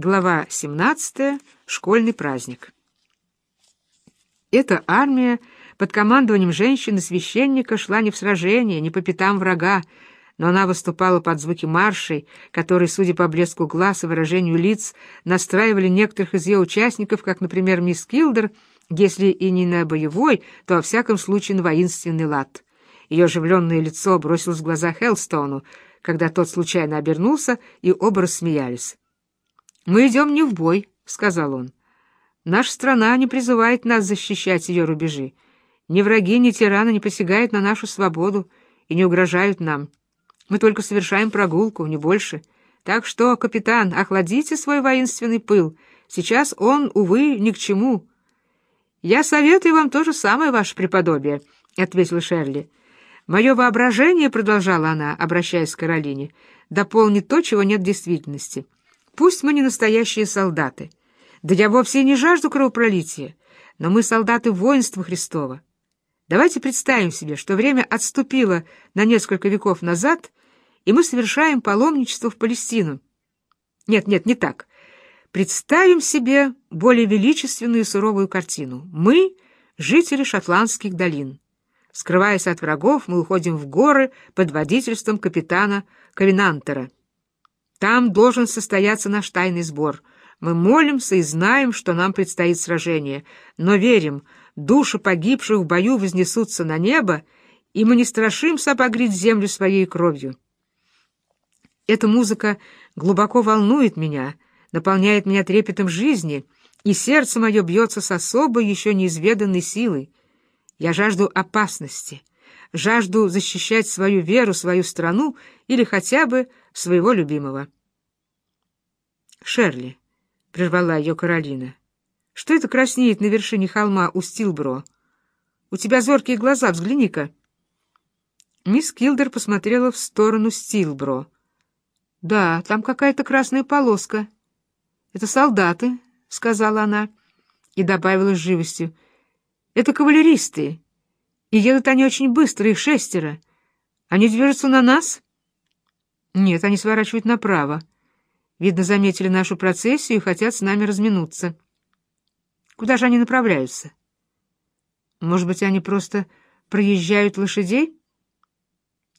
Глава 17. Школьный праздник. Эта армия под командованием женщины-священника шла не в сражение, не по пятам врага, но она выступала под звуки маршей, которые, судя по блеску глаз и выражению лиц, настраивали некоторых из ее участников, как, например, мисс Килдер, если и не на боевой, то, во всяком случае, на воинственный лад. Ее оживленное лицо бросилось в глаза Хеллстоуну, когда тот случайно обернулся, и оба рассмеялись. «Мы идем не в бой», — сказал он. «Наша страна не призывает нас защищать ее рубежи. Ни враги, ни тираны не посягают на нашу свободу и не угрожают нам. Мы только совершаем прогулку, не больше. Так что, капитан, охладите свой воинственный пыл. Сейчас он, увы, ни к чему». «Я советую вам то же самое, ваше преподобие», — ответила Шерли. «Мое воображение», — продолжала она, обращаясь к Каролине, — «дополнит то, чего нет в действительности». Пусть мы не настоящие солдаты. Да я вовсе не жажду кровопролития, но мы солдаты воинства Христова. Давайте представим себе, что время отступило на несколько веков назад, и мы совершаем паломничество в Палестину. Нет, нет, не так. Представим себе более величественную и суровую картину. Мы — жители шотландских долин. Скрываясь от врагов, мы уходим в горы под водительством капитана Ковенантера. Там должен состояться наш тайный сбор. Мы молимся и знаем, что нам предстоит сражение, но верим, души погибших в бою вознесутся на небо, и мы не страшимся обогреть землю своей кровью. Эта музыка глубоко волнует меня, наполняет меня трепетом жизни, и сердце мое бьется с особой, еще неизведанной силой. Я жажду опасности, жажду защищать свою веру, свою страну или хотя бы своего любимого. «Шерли», — прервала ее Каролина, — «что это краснеет на вершине холма у Стилбро? У тебя зоркие глаза, взгляни-ка». Мисс Килдер посмотрела в сторону Стилбро. «Да, там какая-то красная полоска. Это солдаты», — сказала она и добавила с живостью. «Это кавалеристы, и едут они очень быстро, их шестеро. Они движутся на нас?» «Нет, они сворачивают направо. Видно, заметили нашу процессию и хотят с нами разминуться. Куда же они направляются? Может быть, они просто проезжают лошадей?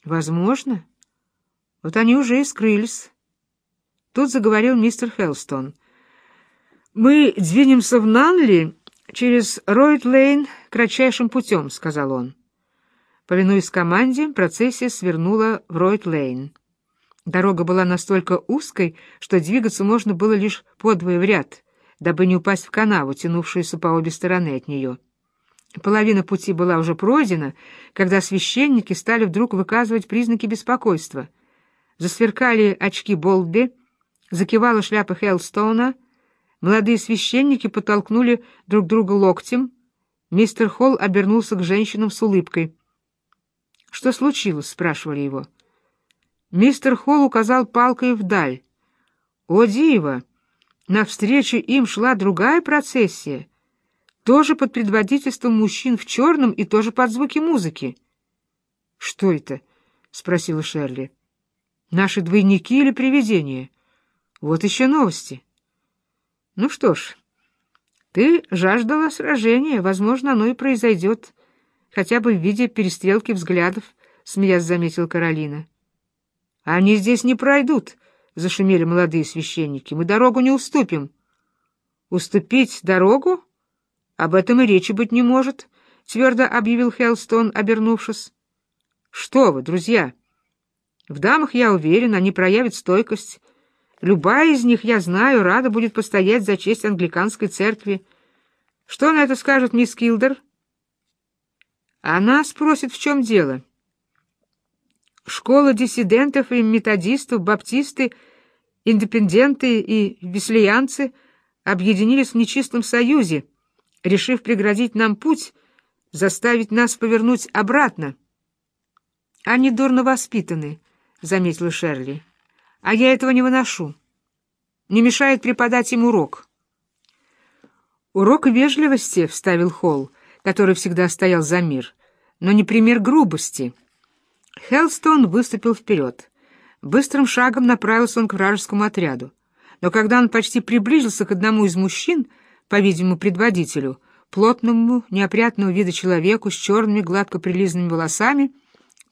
Возможно. Вот они уже и скрылись. Тут заговорил мистер Хелстон. «Мы двинемся в Нанли через Ройд-Лейн кратчайшим путем», — сказал он. Повинуясь команде, процессия свернула в Ройд-Лейн. Дорога была настолько узкой, что двигаться можно было лишь подвое в ряд, дабы не упасть в канаву, тянувшуюся по обе стороны от нее. Половина пути была уже пройдена, когда священники стали вдруг выказывать признаки беспокойства. Засверкали очки Болби, закивала шляпа Хеллстоуна, молодые священники подтолкнули друг друга локтем, мистер Холл обернулся к женщинам с улыбкой. «Что случилось?» — спрашивали его. Мистер Холл указал палкой вдаль. О, диво! Навстречу им шла другая процессия, тоже под предводительством мужчин в черном и тоже под звуки музыки. — Что это? — спросила Шерли. — Наши двойники или привидения? Вот еще новости. — Ну что ж, ты жаждала сражения, возможно, оно и произойдет, хотя бы в виде перестрелки взглядов, — смеясь заметила Каролина. — они здесь не пройдут, — зашумели молодые священники. Мы дорогу не уступим. Уступить дорогу? Об этом и речи быть не может, — твердо объявил Хелстон, обернувшись. Что вы, друзья? В дамах, я уверен, они проявят стойкость. Любая из них, я знаю, рада будет постоять за честь англиканской церкви. Что на это скажет мисс Килдер? Она спросит, в чем дело. — Школа диссидентов и методистов, баптисты, индепенденты и веслиянцы объединились в нечистом союзе, решив преградить нам путь, заставить нас повернуть обратно. «Они дурно воспитаны», — заметила Шерли. «А я этого не выношу. Не мешает преподать им урок». «Урок вежливости», — вставил Холл, который всегда стоял за мир, но не пример грубости — Хелстон выступил вперед. Быстрым шагом направился он к вражескому отряду. но когда он почти приблизился к одному из мужчин, по-видимому, предводителю, плотному, неопрятного вида человеку с черными, гладко прилизанными волосами,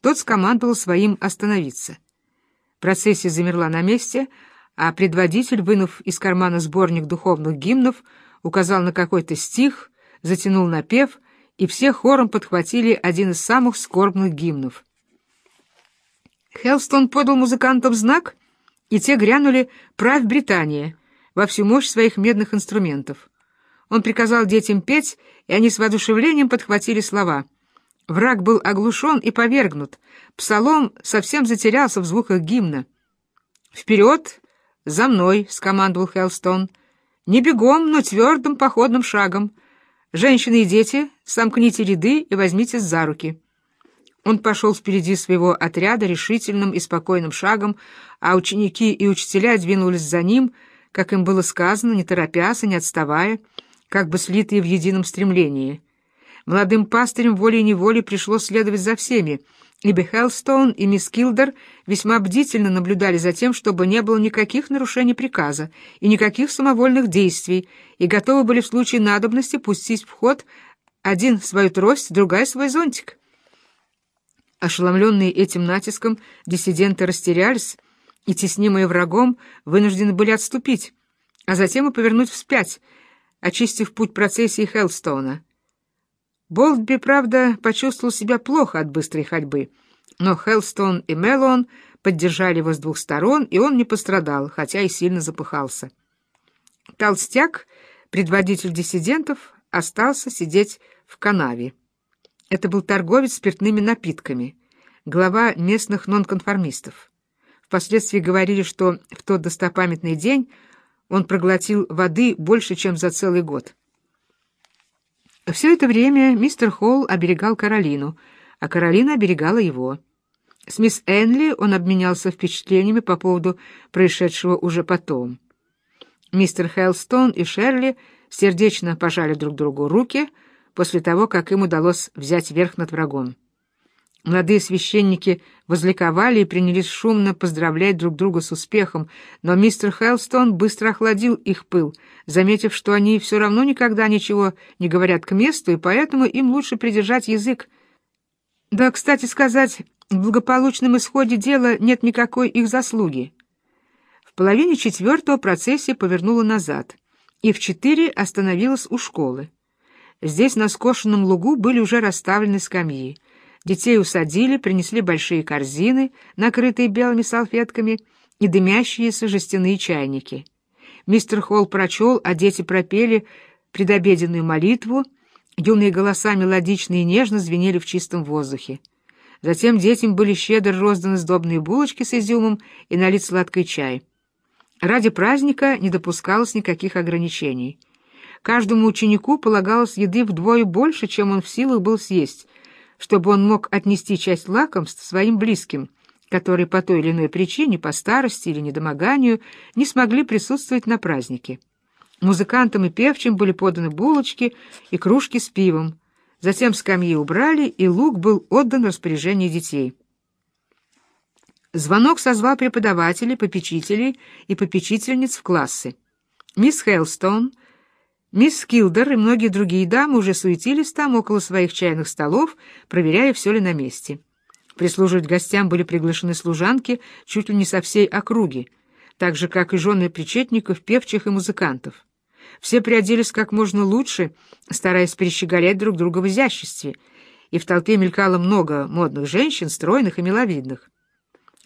тот скомандовал своим остановиться. Процессия замерла на месте, а предводитель, вынув из кармана сборник духовных гимнов, указал на какой-то стих, затянул напев, и все хором подхватили один из самых скорбных гимнов. Хелстон подал музыкантам знак, и те грянули «Правь Британия» во всю мощь своих медных инструментов. Он приказал детям петь, и они с воодушевлением подхватили слова. Враг был оглушен и повергнут. Псалом совсем затерялся в звуках гимна. «Вперед! За мной!» — скомандовал Хелстон. «Не бегом, но твердым походным шагом. Женщины и дети, сомкните ряды и возьмитесь за руки». Он пошел впереди своего отряда решительным и спокойным шагом, а ученики и учителя двинулись за ним, как им было сказано, не торопясь и не отставая, как бы слитые в едином стремлении. Молодым пастырям волей-неволей пришлось следовать за всеми, ибо Хеллстоун и мисс Килдер весьма бдительно наблюдали за тем, чтобы не было никаких нарушений приказа и никаких самовольных действий, и готовы были в случае надобности пустить в ход один свою трость, другая свой зонтик. Ошеломленные этим натиском, диссиденты растерялись и, теснимые врагом, вынуждены были отступить, а затем и повернуть вспять, очистив путь процессии Хеллстоуна. Болтби, правда, почувствовал себя плохо от быстрой ходьбы, но Хеллстоун и Меллон поддержали его с двух сторон, и он не пострадал, хотя и сильно запыхался. Толстяк, предводитель диссидентов, остался сидеть в канаве. Это был торговец спиртными напитками, глава местных нонконформистов. Впоследствии говорили, что в тот достопамятный день он проглотил воды больше, чем за целый год. Все это время мистер Холл оберегал Каролину, а Каролина оберегала его. С мисс Энли он обменялся впечатлениями по поводу происшедшего уже потом. Мистер Хелстон и Шерли сердечно пожали друг другу руки — после того, как им удалось взять верх над врагом. Молодые священники возликовали и принялись шумно поздравлять друг друга с успехом, но мистер Хелстон быстро охладил их пыл, заметив, что они все равно никогда ничего не говорят к месту, и поэтому им лучше придержать язык. Да, кстати сказать, в благополучном исходе дела нет никакой их заслуги. В половине четвертого процессия повернула назад, и в четыре остановилась у школы. Здесь на скошенном лугу были уже расставлены скамьи. Детей усадили, принесли большие корзины, накрытые белыми салфетками, и дымящиеся жестяные чайники. Мистер Холл прочел, а дети пропели предобеденную молитву, юные голоса мелодично и нежно звенели в чистом воздухе. Затем детям были щедро розданы сдобные булочки с изюмом и налит сладкий чай. Ради праздника не допускалось никаких ограничений — Каждому ученику полагалось еды вдвое больше, чем он в силах был съесть, чтобы он мог отнести часть лакомств своим близким, которые по той или иной причине, по старости или недомоганию, не смогли присутствовать на празднике. Музыкантам и певчим были поданы булочки и кружки с пивом. Затем скамьи убрали, и лук был отдан в распоряжение детей. Звонок созвал преподавателей, попечителей и попечительниц в классы. Мисс Хейлстон — Мисс Килдер и многие другие дамы уже суетились там около своих чайных столов, проверяя, все ли на месте. Прислуживать гостям были приглашены служанки чуть ли не со всей округи, так же, как и жены причетников, певчих и музыкантов. Все приоделись как можно лучше, стараясь перещеголять друг друга в изяществе, и в толпе мелькало много модных женщин, стройных и миловидных.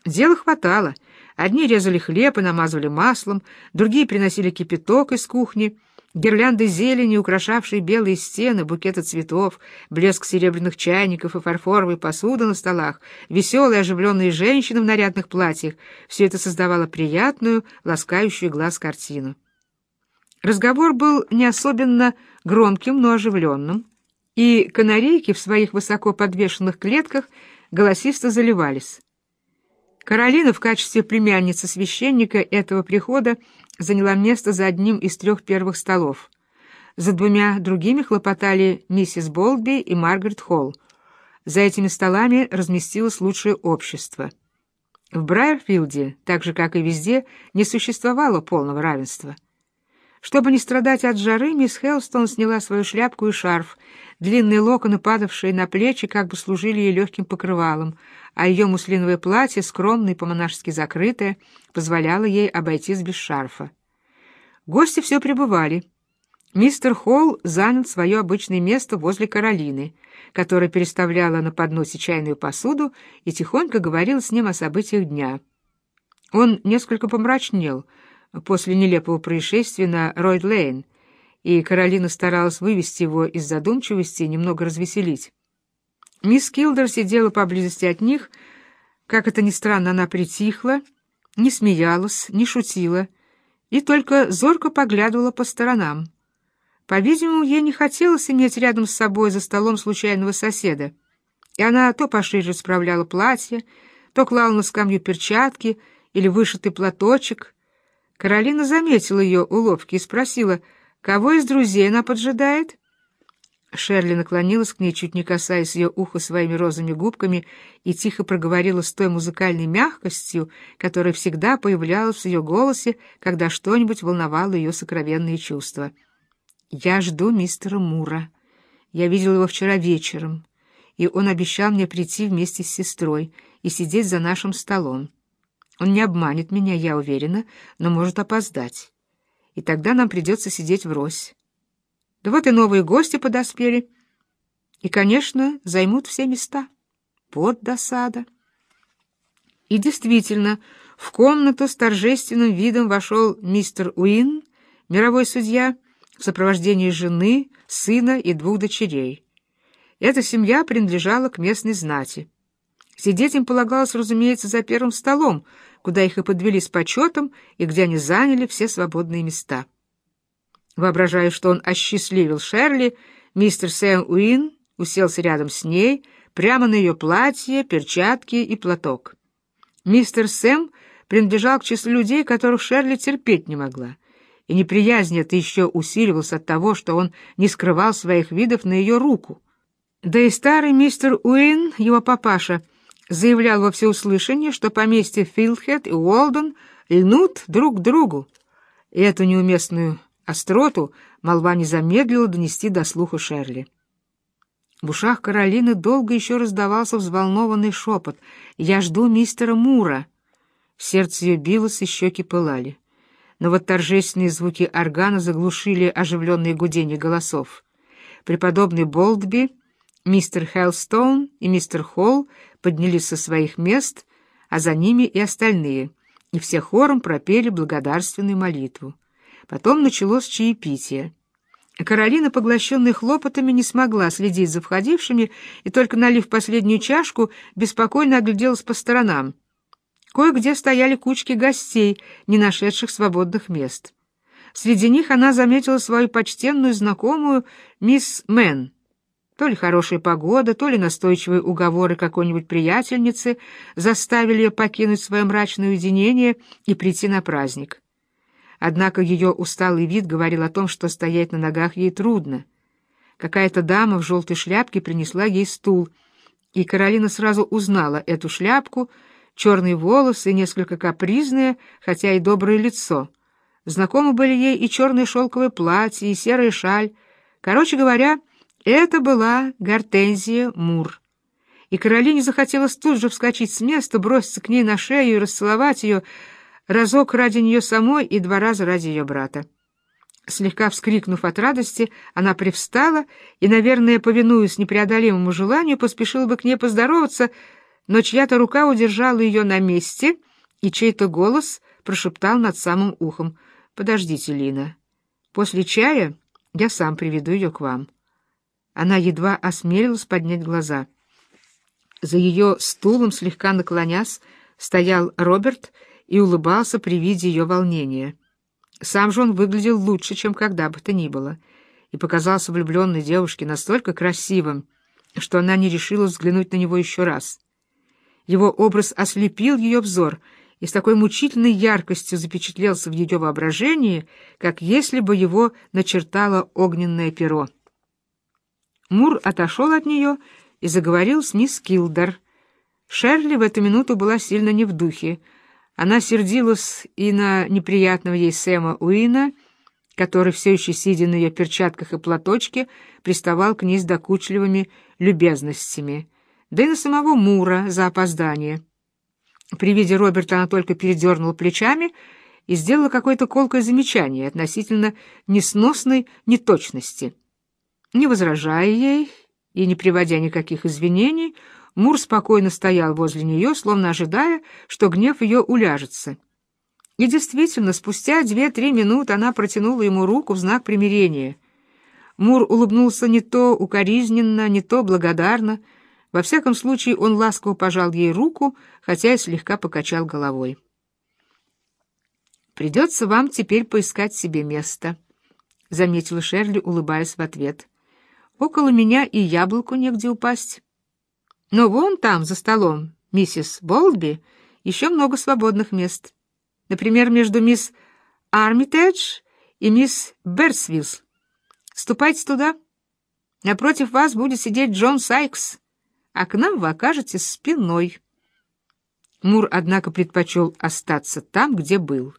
Дела хватало. Одни резали хлеб и намазывали маслом, другие приносили кипяток из кухни — Гирлянды зелени, украшавшие белые стены, букеты цветов, блеск серебряных чайников и фарфоровой посуды на столах, веселые оживленные женщины в нарядных платьях — все это создавало приятную, ласкающую глаз картину. Разговор был не особенно громким, но оживленным, и канарейки в своих высоко подвешенных клетках голосисто заливались. Каролина в качестве племянницы священника этого прихода заняла место за одним из трех первых столов. За двумя другими хлопотали миссис Болдби и Маргарет Холл. За этими столами разместилось лучшее общество. В Брайерфилде, так же, как и везде, не существовало полного равенства. Чтобы не страдать от жары, мисс Хелстон сняла свою шляпку и шарф. Длинные локоны, падавшие на плечи, как бы служили ей легким покрывалом, а ее муслиновое платье, скромное и по-монашески закрытое, позволяло ей обойтись без шарфа. Гости все пребывали. Мистер Холл занял свое обычное место возле Каролины, которая переставляла на подносе чайную посуду и тихонько говорила с ним о событиях дня. Он несколько помрачнел после нелепого происшествия на Ройд-Лейн, и Каролина старалась вывести его из задумчивости и немного развеселить. Мисс Килдер сидела поблизости от них. Как это ни странно, она притихла, не смеялась, не шутила и только зорко поглядывала по сторонам. По-видимому, ей не хотелось иметь рядом с собой за столом случайного соседа, и она то пошире справляла платье, то клала на скамью перчатки или вышитый платочек. Каролина заметила ее уловки и спросила, кого из друзей она поджидает. Шерли наклонилась к ней, чуть не касаясь ее уха своими розовыми губками, и тихо проговорила с той музыкальной мягкостью, которая всегда появлялась в ее голосе, когда что-нибудь волновало ее сокровенные чувства. Я жду мистера Мура. Я видел его вчера вечером, и он обещал мне прийти вместе с сестрой и сидеть за нашим столом. Он не обманет меня, я уверена, но может опоздать. И тогда нам придется сидеть врозь. Да вот и новые гости подоспели. И, конечно, займут все места. Вот досада. И действительно, в комнату с торжественным видом вошел мистер Уин, мировой судья, в сопровождении жены, сына и двух дочерей. Эта семья принадлежала к местной знати. Сидеть им полагалось, разумеется, за первым столом, куда их и подвели с почетом и где они заняли все свободные места. Воображая, что он осчастливил Шерли, мистер Сэм Уин уселся рядом с ней, прямо на ее платье, перчатки и платок. Мистер Сэм принадлежал к числу людей, которых Шерли терпеть не могла и неприязнь эта еще усиливалась от того, что он не скрывал своих видов на ее руку. Да и старый мистер Уин, его папаша, заявлял во всеуслышание, что поместье Филдхед и Уолден льнут друг к другу, и эту неуместную остроту молва не замедлила донести до слуха Шерли. В ушах Каролины долго еще раздавался взволнованный шепот «Я жду мистера Мура». Сердце ее билось, и щеки пылали но вот торжественные звуки органа заглушили оживленные гудения голосов. Преподобный Болдби, мистер Хеллстоун и мистер Холл поднялись со своих мест, а за ними и остальные, и все хором пропели благодарственную молитву. Потом началось чаепитие. Каролина, поглощенная хлопотами, не смогла следить за входившими и, только налив последнюю чашку, беспокойно огляделась по сторонам. Кое-где стояли кучки гостей, не нашедших свободных мест. Среди них она заметила свою почтенную знакомую мисс Мэн. То ли хорошая погода, то ли настойчивые уговоры какой-нибудь приятельницы заставили ее покинуть свое мрачное уединение и прийти на праздник. Однако ее усталый вид говорил о том, что стоять на ногах ей трудно. Какая-то дама в желтой шляпке принесла ей стул, и Каролина сразу узнала эту шляпку — черные волосы, несколько капризное, хотя и доброе лицо. Знакомы были ей и черное шелковое платье, и серая шаль. Короче говоря, это была Гортензия Мур. И Каролине захотелось тут же вскочить с места, броситься к ней на шею и расцеловать ее разок ради нее самой и два раза ради ее брата. Слегка вскрикнув от радости, она привстала и, наверное, повинуясь непреодолимому желанию, поспешила бы к ней поздороваться, но чья-то рука удержала ее на месте, и чей-то голос прошептал над самым ухом. «Подождите, Лина. После чая я сам приведу ее к вам». Она едва осмелилась поднять глаза. За ее стулом, слегка наклонясь, стоял Роберт и улыбался при виде ее волнения. Сам же он выглядел лучше, чем когда бы то ни было, и показался влюбленной девушке настолько красивым, что она не решилась взглянуть на него еще раз. Его образ ослепил ее взор и с такой мучительной яркостью запечатлелся в ее воображении, как если бы его начертало огненное перо. Мур отошел от нее и заговорил с мисс Килдер. Шерли в эту минуту была сильно не в духе. Она сердилась и на неприятного ей Сэма Уина, который, все еще сидя на ее перчатках и платочке, приставал к ней с докучливыми любезностями, да и на самого Мура за опоздание. При виде Роберта она только передернула плечами и сделала какое-то колкое замечание относительно несносной неточности. Не возражая ей и не приводя никаких извинений, Мур спокойно стоял возле нее, словно ожидая, что гнев ее уляжется. И действительно, спустя две-три минуты она протянула ему руку в знак примирения. Мур улыбнулся не то укоризненно, не то благодарно. Во всяком случае, он ласково пожал ей руку, хотя и слегка покачал головой. «Придется вам теперь поискать себе место», — заметила Шерли, улыбаясь в ответ. «Около меня и яблоку негде упасть». Но вон там, за столом, миссис Болдби, еще много свободных мест. Например, между мисс Армитедж и мисс Берсвилс. Ступайте туда. Напротив вас будет сидеть Джон Сайкс, а к нам вы окажетесь спиной. Мур, однако, предпочел остаться там, где был.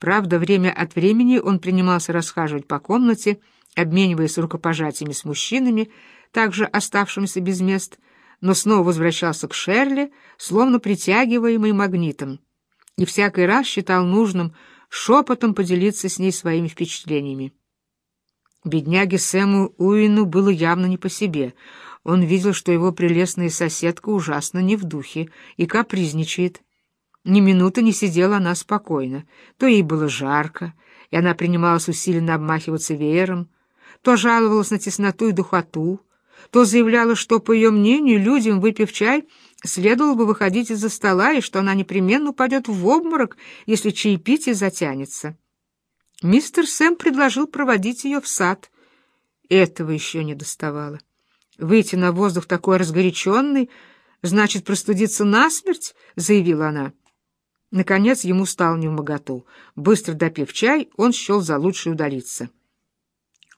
Правда, время от времени он принимался расхаживать по комнате, обмениваясь рукопожатиями с мужчинами, также оставшимися без мест, но снова возвращался к Шерли, словно притягиваемый магнитом, и всякий раз считал нужным шепотом поделиться с ней своими впечатлениями. Бедняге Сэму Уину было явно не по себе. Он видел, что его прелестная соседка ужасно не в духе и капризничает. Ни минуты не сидела она спокойно. То ей было жарко, и она принималась усиленно обмахиваться веером, то жаловалась на тесноту и духоту, то заявляла, что, по ее мнению, людям, выпив чай, следовало бы выходить из-за стола, и что она непременно упадет в обморок, если чаепитие затянется. Мистер Сэм предложил проводить ее в сад. Этого еще не доставало. Выйти на воздух такой разгоряченный, значит, простудиться насмерть, — заявила она. Наконец ему стало невмоготу. Быстро допив чай, он счел за лучшее удалиться.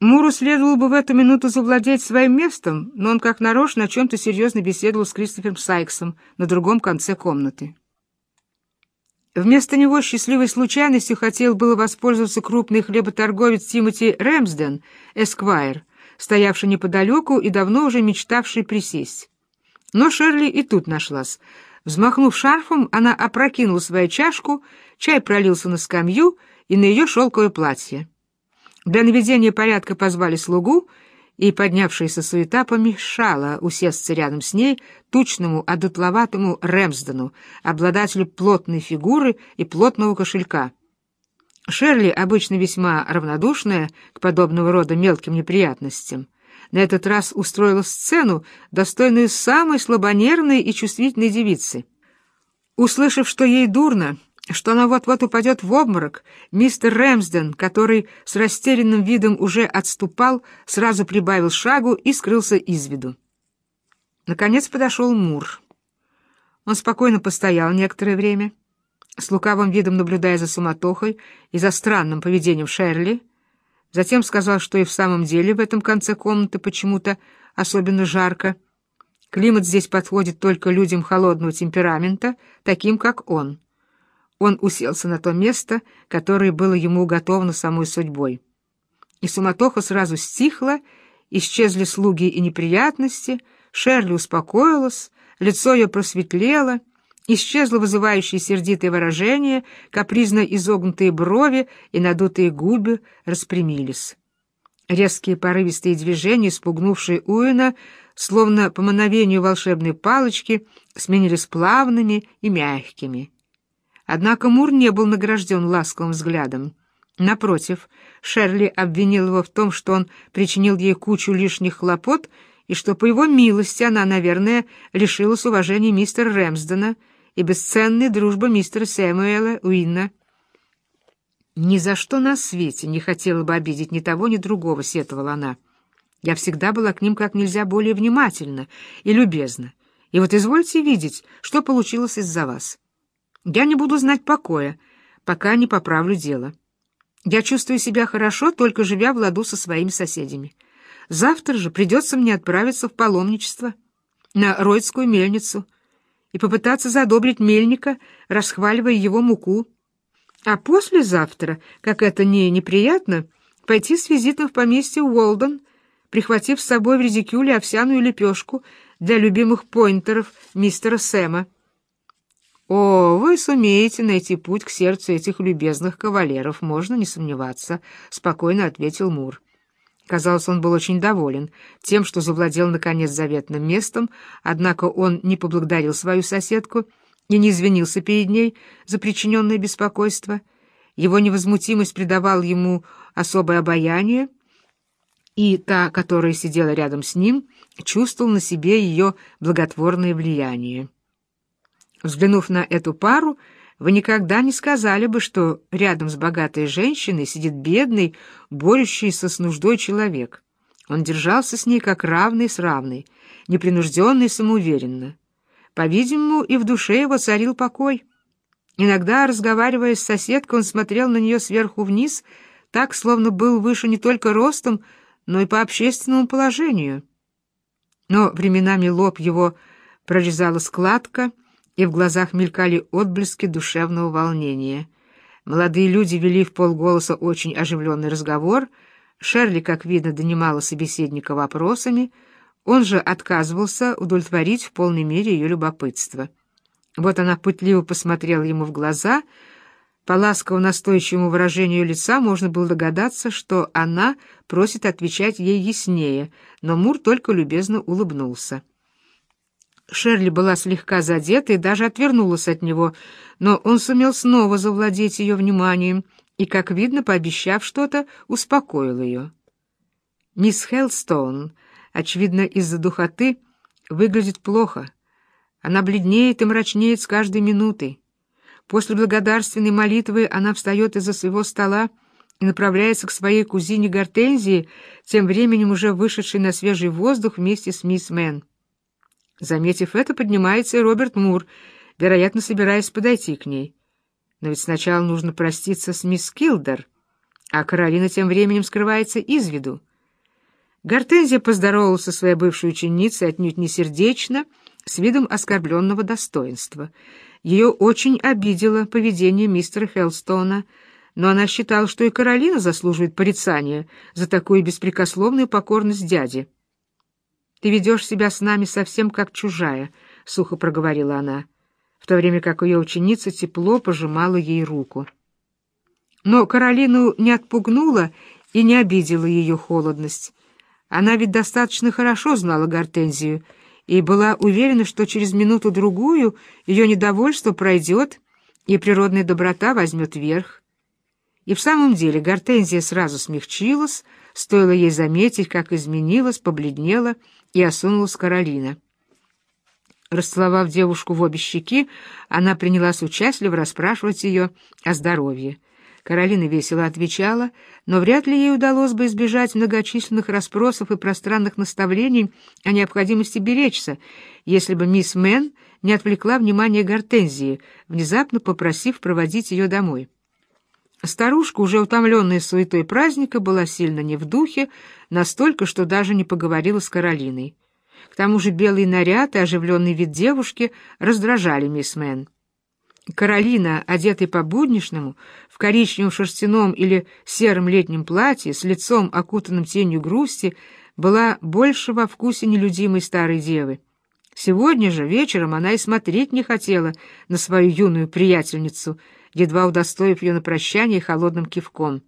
Муру следовало бы в эту минуту завладеть своим местом, но он как нарочно о чем-то серьезно беседовал с Кристофером Сайксом на другом конце комнаты. Вместо него счастливой случайностью хотел было воспользоваться крупный хлеботорговец Тимоти Рэмсден, эсквайр, стоявший неподалеку и давно уже мечтавший присесть. Но Шерли и тут нашлась. Взмахнув шарфом, она опрокинула свою чашку, чай пролился на скамью и на ее шелковое платье. Для наведения порядка позвали слугу, и поднявшаяся суета помешала усесться рядом с ней тучному, одутловатому Рэмсдену, обладателю плотной фигуры и плотного кошелька. Шерли, обычно весьма равнодушная к подобного рода мелким неприятностям, на этот раз устроила сцену, достойную самой слабонервной и чувствительной девицы. Услышав, что ей дурно, что она вот-вот упадет в обморок, мистер Рэмсден, который с растерянным видом уже отступал, сразу прибавил шагу и скрылся из виду. Наконец подошел Мур. Он спокойно постоял некоторое время, с лукавым видом наблюдая за суматохой и за странным поведением Шерли, затем сказал, что и в самом деле в этом конце комнаты почему-то особенно жарко. Климат здесь подходит только людям холодного темперамента, таким как он — он уселся на то место, которое было ему уготовано самой судьбой. И суматоха сразу стихла, исчезли слуги и неприятности, Шерли успокоилась, лицо ее просветлело, исчезло вызывающее сердитое выражение, капризно изогнутые брови и надутые губы распрямились. Резкие порывистые движения, спугнувшие Уина, словно по мановению волшебной палочки, сменились плавными и мягкими. Однако Мур не был награжден ласковым взглядом. Напротив, Шерли обвинил его в том, что он причинил ей кучу лишних хлопот, и что, по его милости, она, наверное, лишилась уважения мистера Рэмсдена и бесценной дружбы мистера Сэмуэла Уинна. «Ни за что на свете не хотела бы обидеть ни того, ни другого», — сетовала она. «Я всегда была к ним как нельзя более внимательна и любезна. И вот извольте видеть, что получилось из-за вас». Я не буду знать покоя, пока не поправлю дело. Я чувствую себя хорошо, только живя в ладу со своими соседями. Завтра же придется мне отправиться в паломничество, на Ройдскую мельницу, и попытаться задобрить мельника, расхваливая его муку. А послезавтра, как это не неприятно, пойти с визитом в поместье Уолден, прихватив с собой в редикюле овсяную лепешку для любимых поинтеров мистера Сэма. «О, вы сумеете найти путь к сердцу этих любезных кавалеров, можно не сомневаться», — спокойно ответил Мур. Казалось, он был очень доволен тем, что завладел, наконец, заветным местом, однако он не поблагодарил свою соседку и не извинился перед ней за причиненное беспокойство. Его невозмутимость придавала ему особое обаяние, и та, которая сидела рядом с ним, чувствовала на себе ее благотворное влияние. Взглянув на эту пару, вы никогда не сказали бы, что рядом с богатой женщиной сидит бедный, борющийся с нуждой человек. Он держался с ней как равный с равной, непринужденно и самоуверенно. По-видимому, и в душе его царил покой. Иногда, разговаривая с соседкой, он смотрел на нее сверху вниз, так, словно был выше не только ростом, но и по общественному положению. Но временами лоб его прорезала складка — и в глазах мелькали отблески душевного волнения. Молодые люди вели в полголоса очень оживленный разговор. Шерли, как видно, донимала собеседника вопросами. Он же отказывался удовлетворить в полной мере ее любопытство. Вот она пытливо посмотрела ему в глаза. По ласково-настойчивому выражению лица можно было догадаться, что она просит отвечать ей яснее, но Мур только любезно улыбнулся. Шерли была слегка задета и даже отвернулась от него, но он сумел снова завладеть ее вниманием и, как видно, пообещав что-то, успокоил ее. Мисс Хеллстоун, очевидно, из-за духоты, выглядит плохо. Она бледнеет и мрачнеет с каждой минутой. После благодарственной молитвы она встает из-за своего стола и направляется к своей кузине Гортензии, тем временем уже вышедшей на свежий воздух вместе с мисс Мэн. Заметив это, поднимается и Роберт Мур, вероятно, собираясь подойти к ней. Но ведь сначала нужно проститься с мисс Килдер, а Каролина тем временем скрывается из виду. Гортензия поздоровалась со своей бывшей ученицей отнюдь не сердечно, с видом оскорбленного достоинства. Ее очень обидело поведение мистера Хелстона, но она считала, что и Каролина заслуживает порицания за такую беспрекословную покорность дяде. «Ты ведешь себя с нами совсем как чужая», — сухо проговорила она, в то время как ее ученица тепло пожимала ей руку. Но Каролину не отпугнула и не обидела ее холодность. Она ведь достаточно хорошо знала Гортензию и была уверена, что через минуту-другую ее недовольство пройдет, и природная доброта возьмет верх. И в самом деле Гортензия сразу смягчилась, стоило ей заметить, как изменилась, побледнела и осунулась Каролина. Расцеловав девушку в обе щеки, она принялась участливо расспрашивать ее о здоровье. Каролина весело отвечала, но вряд ли ей удалось бы избежать многочисленных расспросов и пространных наставлений о необходимости беречься, если бы мисс Мэн не отвлекла внимание Гортензии, внезапно попросив проводить ее домой. Старушка, уже утомленная суетой праздника, была сильно не в духе, настолько, что даже не поговорила с Каролиной. К тому же белый наряд и оживленный вид девушки раздражали мисс Мэн. Каролина, одетая по-буднишнему, в коричневом шерстяном или сером летнем платье, с лицом, окутанным тенью грусти, была больше во вкусе нелюдимой старой девы. Сегодня же вечером она и смотреть не хотела на свою юную приятельницу — едва удостоив ее на прощание холодным кивком.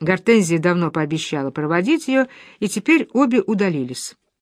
Гортензия давно пообещала проводить ее, и теперь обе удалились.